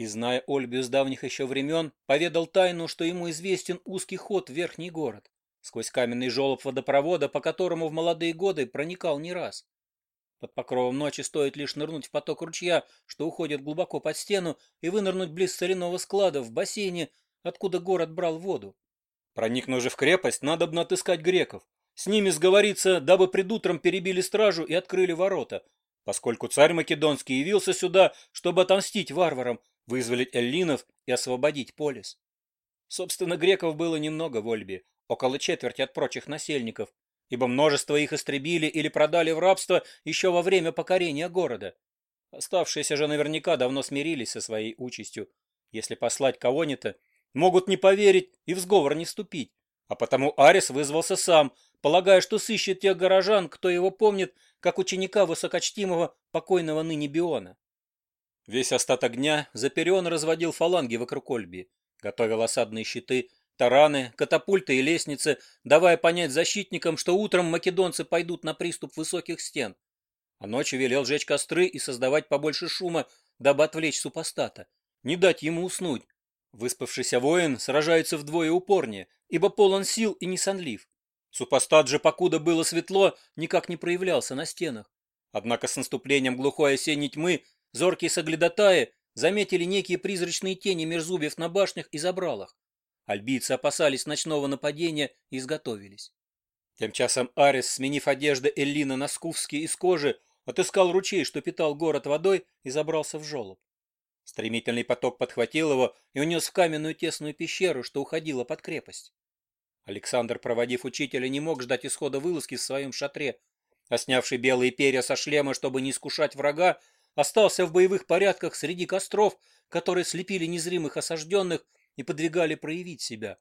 И зная Ольбию с давних еще времен, поведал тайну, что ему известен узкий ход в верхний город, сквозь каменный желоб водопровода, по которому в молодые годы проникал не раз. Под покровом ночи стоит лишь нырнуть в поток ручья, что уходит глубоко под стену, и вынырнуть близ соляного склада в бассейне, откуда город брал воду. Проникнув же в крепость, надо бы отыскать греков. С ними сговориться, дабы пред утром перебили стражу и открыли ворота, поскольку царь Македонский явился сюда, чтобы отомстить варварам, вызволить эллинов и освободить полис. Собственно, греков было немного в Ольбе, около четверти от прочих насельников, ибо множество их истребили или продали в рабство еще во время покорения города. Оставшиеся же наверняка давно смирились со своей участью. Если послать кого-нибудь, могут не поверить и в сговор не вступить. А потому Арис вызвался сам, полагая, что сыщет тех горожан, кто его помнит, как ученика высокочтимого покойного ныне Биона. Весь остаток дня Заперион разводил фаланги вокруг Ольби, готовил осадные щиты, тараны, катапульты и лестницы, давая понять защитникам, что утром македонцы пойдут на приступ высоких стен. А ночью велел жечь костры и создавать побольше шума, дабы отвлечь супостата, не дать ему уснуть. Выспавшийся воин сражается вдвое упорнее, ибо полон сил и не сонлив. Супостат же, покуда было светло, никак не проявлялся на стенах. Однако с наступлением глухой осенней тьмы Зоркие соглядатаи заметили некие призрачные тени мерзубьев на башнях и забралах. Альбийцы опасались ночного нападения и изготовились. Тем часом Арис, сменив одежды Эллина на скуфские из кожи, отыскал ручей, что питал город водой, и забрался в жолоб. Стремительный поток подхватил его и унес в каменную тесную пещеру, что уходила под крепость. Александр, проводив учителя, не мог ждать исхода вылазки в своем шатре, а снявший белые перья со шлема, чтобы не искушать врага, остался в боевых порядках среди костров, которые слепили незримых осажденных и подвигали проявить себя.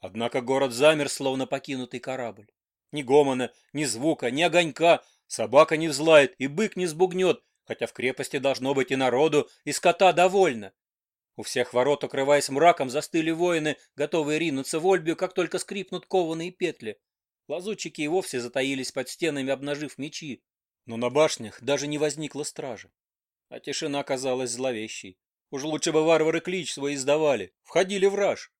Однако город замер, словно покинутый корабль. Ни гомона, ни звука, ни огонька, собака не взлает и бык не сбугнет, хотя в крепости должно быть и народу, и скота довольно. У всех ворот, укрываясь мраком, застыли воины, готовые ринуться в Ольбию, как только скрипнут кованые петли. Лазутчики и вовсе затаились под стенами, обнажив мечи. Но на башнях даже не возникло стражи. А тишина казалась зловещей. Уж лучше бы варвары клич свой издавали, входили в раж.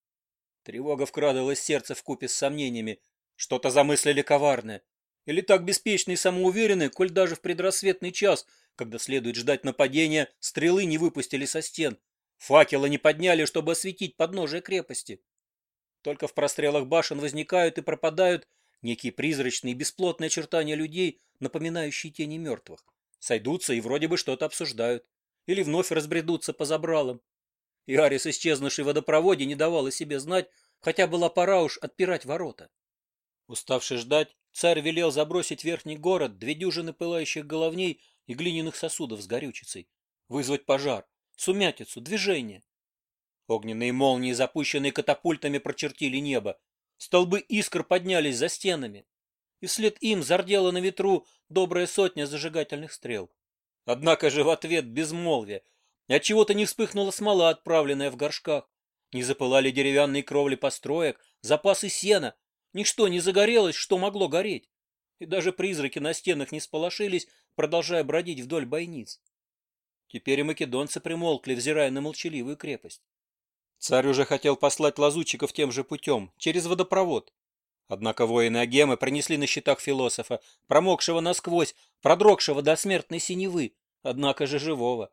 Тревога вкрадывалась сердце в купе с сомнениями. Что-то замыслили коварное. Или так беспечны и самоуверены, коль даже в предрассветный час, когда следует ждать нападения, стрелы не выпустили со стен, факела не подняли, чтобы осветить подножие крепости. Только в прострелах башен возникают и пропадают Некие призрачные, бесплотные очертания людей, напоминающие тени мертвых. Сойдутся и вроде бы что-то обсуждают. Или вновь разбредутся по забралам. И Арис, исчезнувший в водопроводе, не давала себе знать, хотя была пора уж отпирать ворота. Уставший ждать, царь велел забросить верхний город две дюжины пылающих головней и глиняных сосудов с горючицей, вызвать пожар, сумятицу, движение. Огненные молнии, запущенные катапультами, прочертили небо, Столбы искр поднялись за стенами, и вслед им зардела на ветру добрая сотня зажигательных стрел. Однако же в ответ безмолвие. от чего-то не вспыхнула смола, отправленная в горшках. Не запылали деревянные кровли построек, запасы сена. Ничто не загорелось, что могло гореть. И даже призраки на стенах не сполошились, продолжая бродить вдоль бойниц. Теперь и македонцы примолкли, взирая на молчаливую крепость. Царь уже хотел послать лазутчиков тем же путем, через водопровод. Однако воины Агемы принесли на щитах философа, промокшего насквозь, продрогшего до смертной синевы, однако же живого.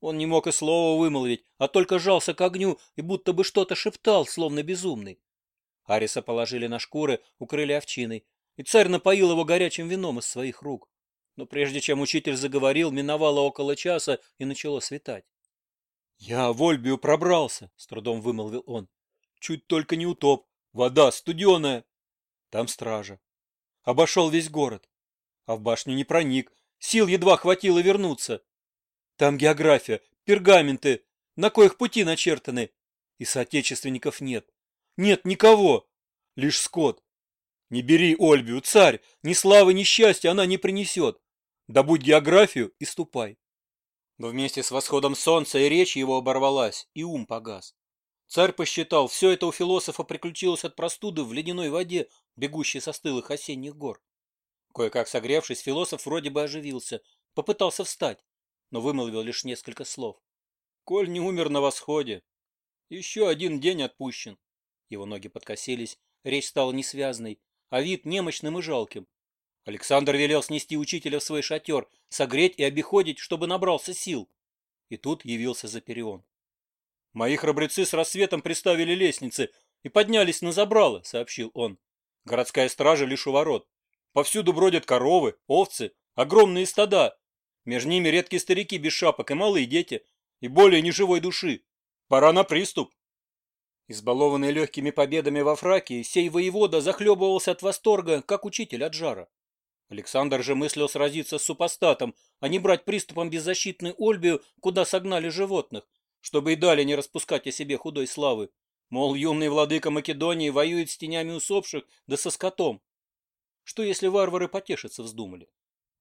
Он не мог и слова вымолвить, а только жался к огню и будто бы что-то шептал, словно безумный. Ариса положили на шкуры, укрыли овчиной, и царь напоил его горячим вином из своих рук. Но прежде чем учитель заговорил, миновало около часа и начало светать. «Я в Ольбию пробрался», — с трудом вымолвил он. «Чуть только не утоп. Вода студеная». Там стража. Обошел весь город. А в башню не проник. Сил едва хватило вернуться. Там география, пергаменты, на коих пути начертаны. И соотечественников нет. Нет никого. Лишь скот. Не бери Ольбию, царь, ни славы, ни счастья она не принесет. Добудь географию и ступай. Вместе с восходом солнца и речь его оборвалась, и ум погас. Царь посчитал, все это у философа приключилось от простуды в ледяной воде, бегущей со стылых осенних гор. Кое-как согревшись, философ вроде бы оживился, попытался встать, но вымолвил лишь несколько слов. Коль не умер на восходе. Еще один день отпущен. Его ноги подкосились, речь стала несвязной, а вид немощным и жалким. Александр велел снести учителя в свой шатер, согреть и обиходить, чтобы набрался сил. И тут явился Заперион. «Мои храбрецы с рассветом приставили лестницы и поднялись на забрало», — сообщил он. «Городская стража лишь у ворот. Повсюду бродят коровы, овцы, огромные стада. Между ними редкие старики без шапок и малые дети, и более неживой души. Пора на приступ». Избалованный легкими победами во фраке, сей воевода захлебывался от восторга, как учитель от жара. Александр же мыслил сразиться с супостатом, а не брать приступом беззащитную Ольбию, куда согнали животных, чтобы и далее не распускать о себе худой славы. Мол, юный владыка Македонии воюет с тенями усопших, да со скотом. Что если варвары потешиться вздумали?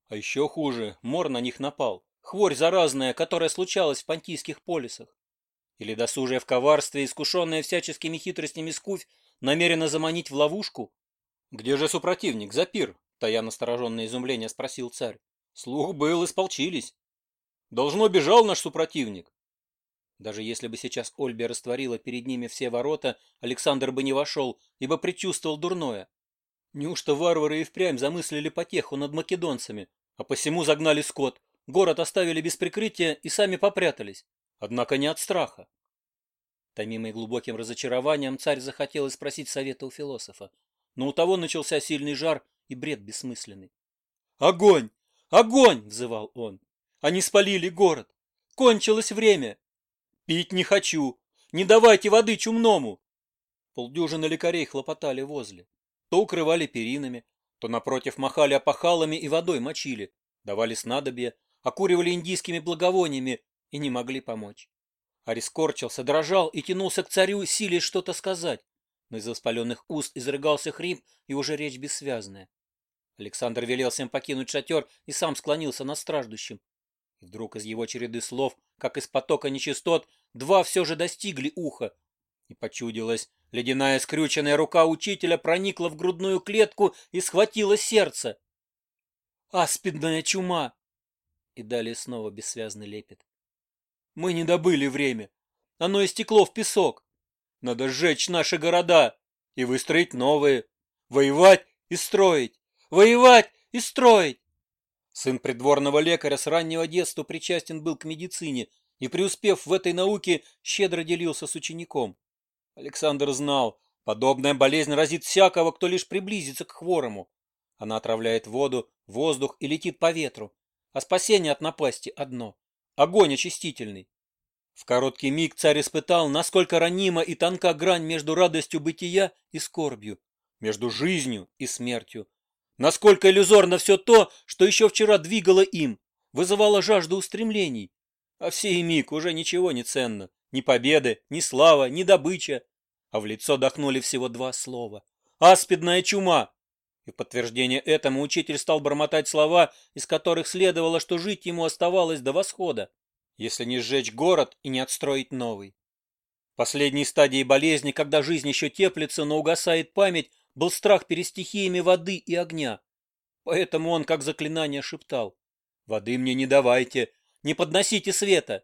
А еще хуже, мор на них напал. Хворь заразная, которая случалась в пантийских полисах. Или досужая в коварстве, искушенная всяческими хитростями скуфь, намерена заманить в ловушку? Где же супротивник, Запир, Тая настороженное изумление спросил царь. Слух был, исполчились. Должно бежал наш супротивник. Даже если бы сейчас Ольбия растворила перед ними все ворота, Александр бы не вошел, ибо предчувствовал дурное. Неужто варвары и впрямь замыслили потеху над македонцами, а посему загнали скот, город оставили без прикрытия и сами попрятались, однако не от страха. Томимый глубоким разочарованием, царь захотел спросить совета у философа, но у того начался сильный жар, и бред бессмысленный. «Огонь! Огонь!» – взывал он. «Они спалили город! Кончилось время! Пить не хочу! Не давайте воды чумному!» Полдюжины лекарей хлопотали возле. То укрывали перинами, то напротив махали опахалами и водой мочили, давали снадобье, окуривали индийскими благовониями и не могли помочь. Арис корчился, дрожал и тянулся к царю, силе что-то сказать, но из воспаленных уст изрыгался хрип и уже речь бессвязная. Александр велел всем покинуть шатер и сам склонился над страждущим. И вдруг из его череды слов, как из потока нечистот, два все же достигли уха. И почудилось, ледяная скрюченная рука учителя проникла в грудную клетку и схватила сердце. «Аспидная чума!» И далее снова бессвязный лепет. «Мы не добыли время. Оно истекло в песок. Надо сжечь наши города и выстроить новые, воевать и строить воевать и строить. Сын придворного лекаря с раннего детства причастен был к медицине и, преуспев в этой науке, щедро делился с учеником. Александр знал, подобная болезнь разит всякого, кто лишь приблизится к хворому. Она отравляет воду, воздух и летит по ветру. А спасение от напасти одно – огонь очистительный. В короткий миг царь испытал, насколько ранима и тонка грань между радостью бытия и скорбью, между жизнью и смертью, Насколько иллюзорно все то, что еще вчера двигало им, вызывало жажду устремлений. А в сей миг уже ничего не ценно. Ни победы, ни слава, ни добыча. А в лицо дохнули всего два слова. «Аспидная чума!» И в подтверждение этому учитель стал бормотать слова, из которых следовало, что жить ему оставалось до восхода, если не сжечь город и не отстроить новый. В последней стадии болезни, когда жизнь еще теплится, но угасает память, был страх перед стихиями воды и огня. Поэтому он, как заклинание, шептал «Воды мне не давайте, не подносите света!»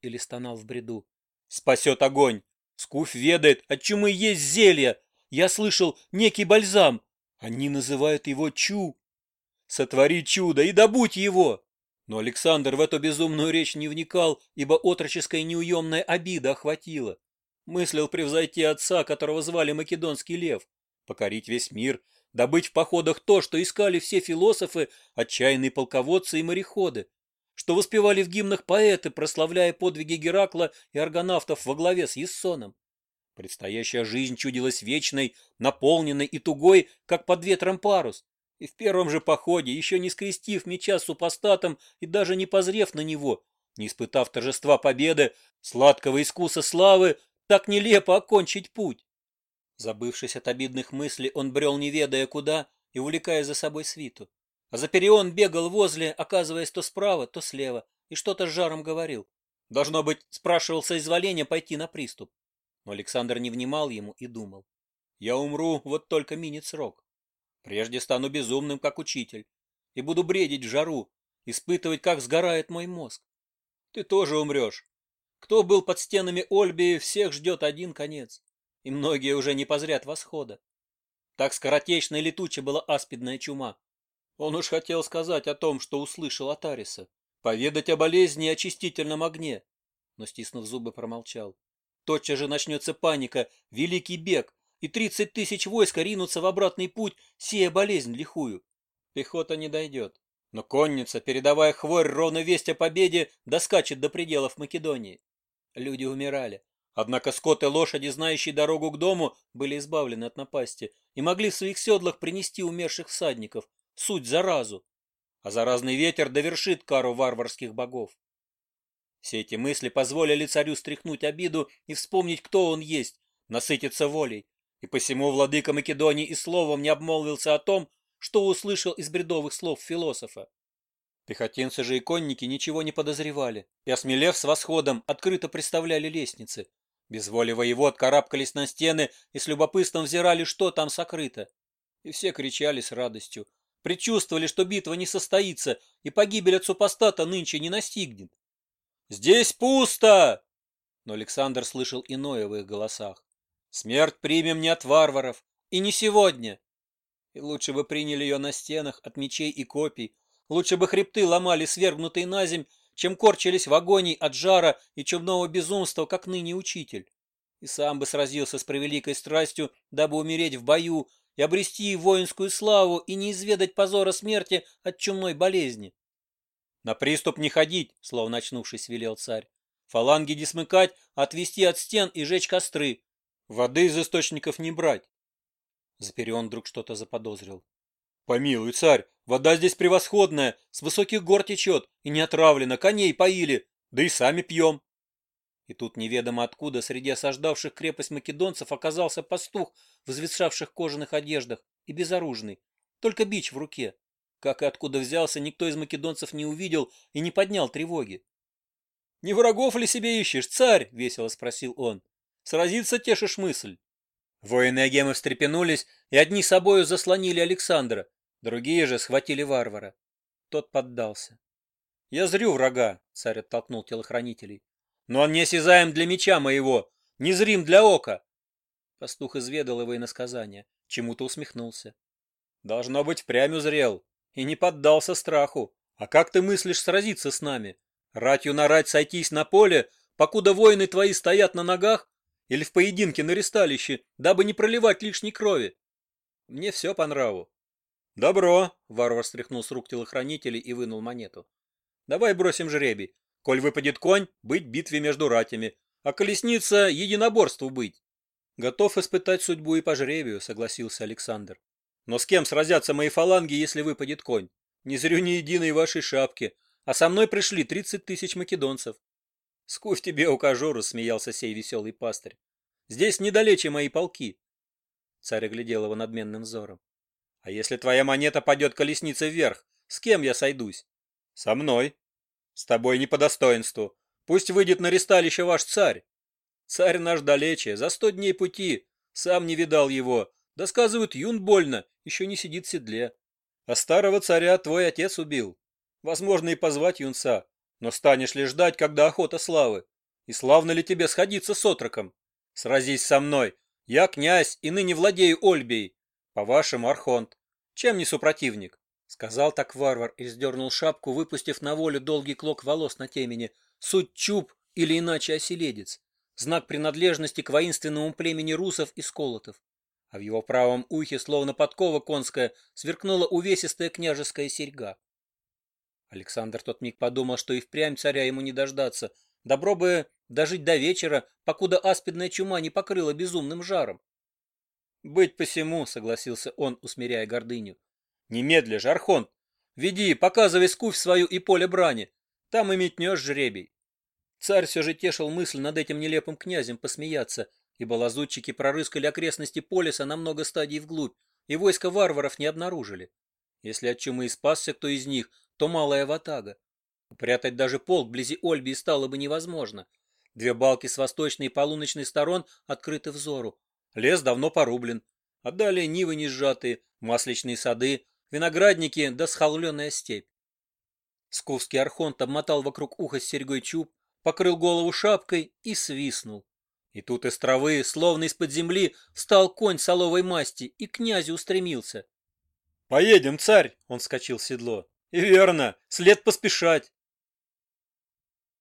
Или стонал в бреду «Спасет огонь! Скуфь ведает, от чумы есть зелье! Я слышал некий бальзам! Они называют его Чу! Сотвори чудо и добудь его!» Но Александр в эту безумную речь не вникал, ибо отроческая неуемная обида охватила. Мыслил превзойти отца, которого звали Македонский Лев покорить весь мир, добыть в походах то, что искали все философы, отчаянные полководцы и мореходы, что воспевали в гимнах поэты, прославляя подвиги Геракла и аргонавтов во главе с Ессоном. Предстоящая жизнь чудилась вечной, наполненной и тугой, как под ветром парус. И в первом же походе, еще не скрестив меча с супостатом и даже не позрев на него, не испытав торжества победы, сладкого искуса славы, так нелепо окончить путь. Забывшись от обидных мыслей, он брел не ведая куда и увлекая за собой свиту. А Заперион бегал возле, оказываясь то справа, то слева, и что-то с жаром говорил. Должно быть, спрашивал соизволения пойти на приступ. Но Александр не внимал ему и думал. Я умру, вот только минит срок. Прежде стану безумным, как учитель, и буду бредить в жару, испытывать, как сгорает мой мозг. Ты тоже умрешь. Кто был под стенами Ольбии, всех ждет один конец и многие уже не позрят восхода. Так скоротечно и летуча была аспидная чума. Он уж хотел сказать о том, что услышал от Ариса, поведать о болезни и очистительном огне, но, стиснув зубы, промолчал. Тотчас же начнется паника, великий бег, и тридцать тысяч войск ринутся в обратный путь, сея болезнь лихую. Пехота не дойдет. Но конница, передавая хворь ровно весть о победе, доскачет до пределов Македонии. Люди умирали. Однако скот и лошади, знающие дорогу к дому, были избавлены от напасти и могли в своих седлах принести умерших всадников, суть заразу. А заразный ветер довершит кару варварских богов. Все эти мысли позволили царю стряхнуть обиду и вспомнить, кто он есть, насытиться волей. И посему владыка Македонии и словом не обмолвился о том, что услышал из бредовых слов философа. Пехотинцы же и конники ничего не подозревали и, осмелев с восходом, открыто представляли лестницы, Безволи воевод карабкались на стены и с любопытством взирали, что там сокрыто. И все кричали с радостью. Предчувствовали, что битва не состоится, и погибель от супостата нынче не настигнет. «Здесь пусто!» Но Александр слышал иное в их голосах. «Смерть примем не от варваров, и не сегодня!» И лучше бы приняли ее на стенах от мечей и копий, лучше бы хребты ломали свергнутые на земь чем корчились в агонии от жара и чумного безумства, как ныне учитель. И сам бы сразился с превеликой страстью, дабы умереть в бою и обрести воинскую славу и не изведать позора смерти от чумной болезни. «На приступ не ходить!» — словно очнувшись, велел царь. «Фаланги не смыкать, отвести от стен и жечь костры. Воды из источников не брать!» Заперион вдруг что-то заподозрил. «Помилуй, царь, Вода здесь превосходная, с высоких гор течет, и не отравлена, коней поили, да и сами пьем. И тут неведомо откуда среди осаждавших крепость македонцев оказался пастух в извешавших кожаных одеждах и безоружный, только бич в руке. Как и откуда взялся, никто из македонцев не увидел и не поднял тревоги. — Не врагов ли себе ищешь, царь? — весело спросил он. — Сразиться тешишь мысль. Воины Агемы встрепенулись и одни собою заслонили Александра, Другие же схватили варвара. Тот поддался. «Я зрю врага», — царь оттолкнул телохранителей. «Но он не неосязаем для меча моего, незрим для ока». Пастух изведал его иносказание, чему-то усмехнулся. «Должно быть, прямо узрел и не поддался страху. А как ты мыслишь сразиться с нами? Ратью на рать сойтись на поле, покуда воины твои стоят на ногах? Или в поединке на ристалище, дабы не проливать лишней крови?» «Мне все по нраву. «Добро!» — варвар стряхнул с рук телохранителей и вынул монету. «Давай бросим жребий. Коль выпадет конь, быть битве между ратями, а колесница — единоборству быть». «Готов испытать судьбу и по жребию», — согласился Александр. «Но с кем сразятся мои фаланги, если выпадет конь? Не зрю ни единой вашей шапки, а со мной пришли тридцать тысяч македонцев». «Скуфь тебе, укажу», — рассмеялся сей веселый пастырь. «Здесь недалече мои полки». Царь оглядел его надменным взором. А если твоя монета падет колесницей вверх, с кем я сойдусь? Со мной. С тобой не по достоинству. Пусть выйдет на ресталище ваш царь. Царь наш далече, за сто дней пути. Сам не видал его. Да сказывают, юн больно, еще не сидит в седле. А старого царя твой отец убил. Возможно, и позвать юнца. Но станешь ли ждать, когда охота славы? И славно ли тебе сходиться с отроком? Сразись со мной. Я князь и ныне владею Ольбией. «По-вашему, Архонт, чем не супротивник?» Сказал так варвар и сдернул шапку, выпустив на волю долгий клок волос на темени. Суть чуб или иначе оселедец. Знак принадлежности к воинственному племени русов и сколотов. А в его правом ухе, словно подкова конская, сверкнула увесистая княжеская серьга. Александр тот миг подумал, что и впрямь царя ему не дождаться. Добро бы дожить до вечера, покуда аспидная чума не покрыла безумным жаром. «Быть посему», — согласился он, усмиряя гордыню. «Немедля, же Жархон! Веди, показывай скуфь свою и поле брани. Там и метнешь жребий». Царь все же тешил мысль над этим нелепым князем посмеяться, ибо лазутчики прорыскали окрестности полиса на много стадий вглубь, и войско варваров не обнаружили. Если от чумы и спасся кто из них, то малая ватага. Прятать даже полк вблизи Ольбии стало бы невозможно. Две балки с восточной и полуночной сторон открыты взору, Лес давно порублен. Отдали нивы не сжатые, масличные сады, виноградники да схолленная степь. Сковский архонт обмотал вокруг уха с серьгой чуб, покрыл голову шапкой и свистнул. И тут из травы, словно из-под земли, встал конь соловой масти и князю устремился. «Поедем, царь!» — он вскочил в седло. «И верно, след поспешать!»